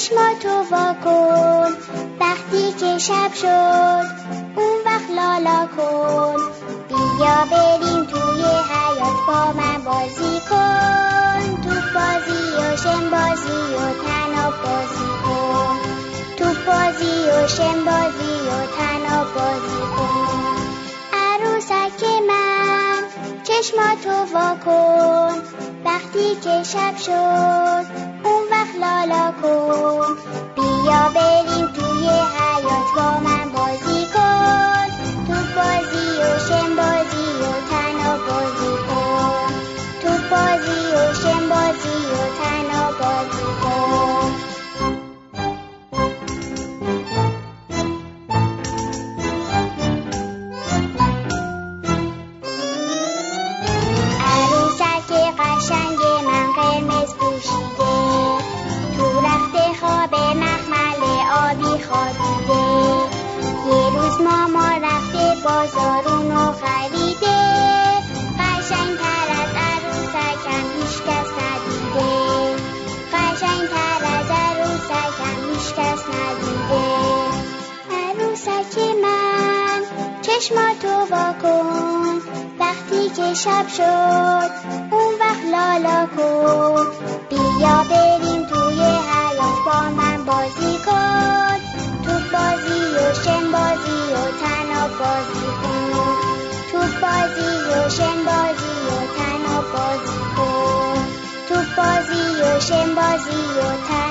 چشما تو کن. وقتی که شب شد اون وقت لالا کن. بیا بریم توی حیات با من بازی کن. تو بازی و شم بازی و تناب بازی کن. تو بازی و شم بازی و تناب بازی کن. عروسک من چشما تو وا کن. وقتی که شب شد اون وقت لالا بازارونو خریده. قشنگ تر از عروسکم هیچ کس ندیده. قشنگ تر از عروسکم هیچ کس ندیده. عروسک من چشما تو وا کن وقتی که شب شد اون وقت لالا کن. بیا بریم توی حیات با من بازی کن. تو بازی و شن بازی و تناب بازی بازی و شن